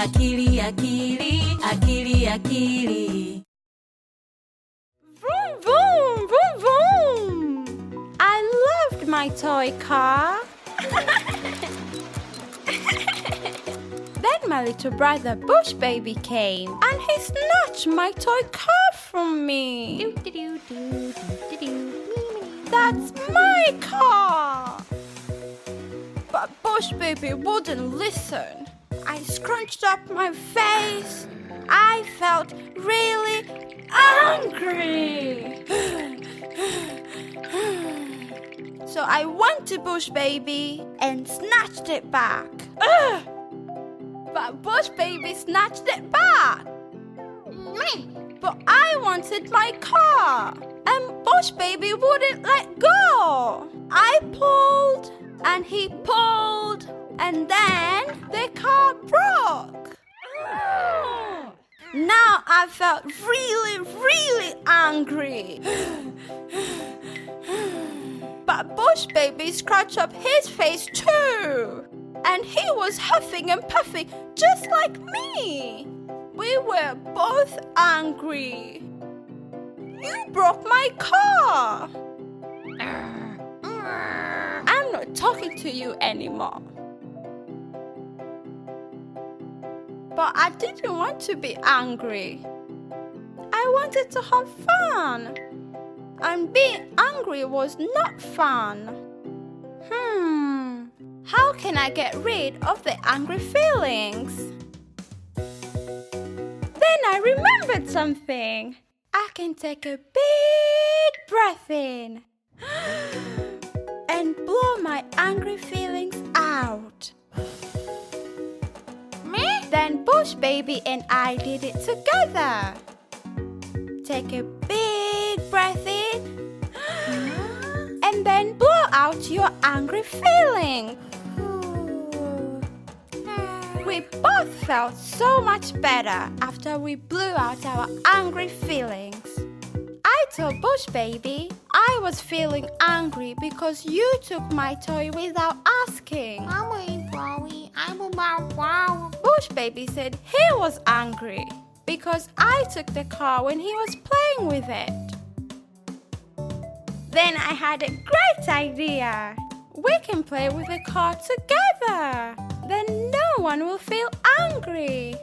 akili akili akili akili Vroom, vroom, vroom, vroom. I loved my toy car. then my little brother Bush Baby came and he snatched my toy car from me. That's my car! But Bush Baby wouldn't listen. I scrunched up my face. I felt really angry. so I went to Bush Baby and snatched it back. Ugh! But Bush Baby snatched it back. But I wanted my car, and Bush Baby wouldn't let go. I pulled, and he pulled, and then the broke. Now I felt really, really angry. But Bush Baby scratched up his face too. And he was huffing and puffing just like me. We were both angry. You broke my car. I'm not talking to you anymore. But I didn't want to be angry. I wanted to have fun. And being angry was not fun. Hmm. How can I get rid of the angry feelings? Then I remembered something. I can take a big breath in and blow my angry feelings out. Then Bush Baby and I did it together. Take a big breath in and then blow out your angry feeling. We both felt so much better after we blew out our angry feelings. I told Bush Baby I was feeling angry because you took my toy without asking. Bush Baby said he was angry because I took the car when he was playing with it. Then I had a great idea. We can play with the car together. Then no one will feel angry.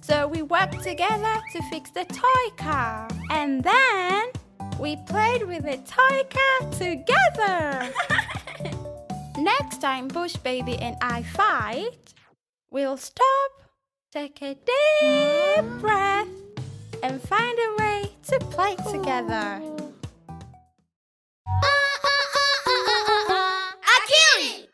So we worked together to fix the toy car. And then we played with the toy car together. Next time Bush Baby and I fight, we'll stop, take a deep breath, and find a way to play together. Akili!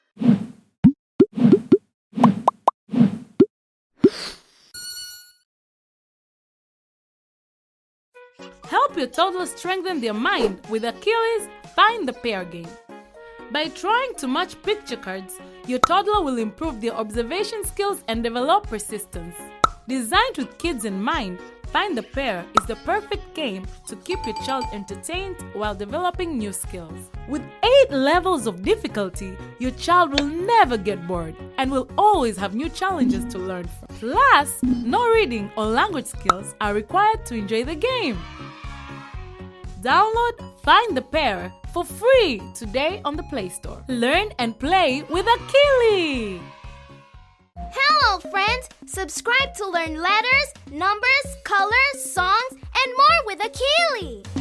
Help your toddler strengthen their mind with Akili's Find the Pair game. By trying to match picture cards, your toddler will improve their observation skills and develop persistence. Designed with kids in mind, Find the Pair is the perfect game to keep your child entertained while developing new skills. With 8 levels of difficulty, your child will never get bored and will always have new challenges to learn from. Plus, no reading or language skills are required to enjoy the game. Download Find the Pair for free today on the Play Store. Learn and play with Akili! Hello, friends! Subscribe to learn letters, numbers, colors, songs, and more with Akili!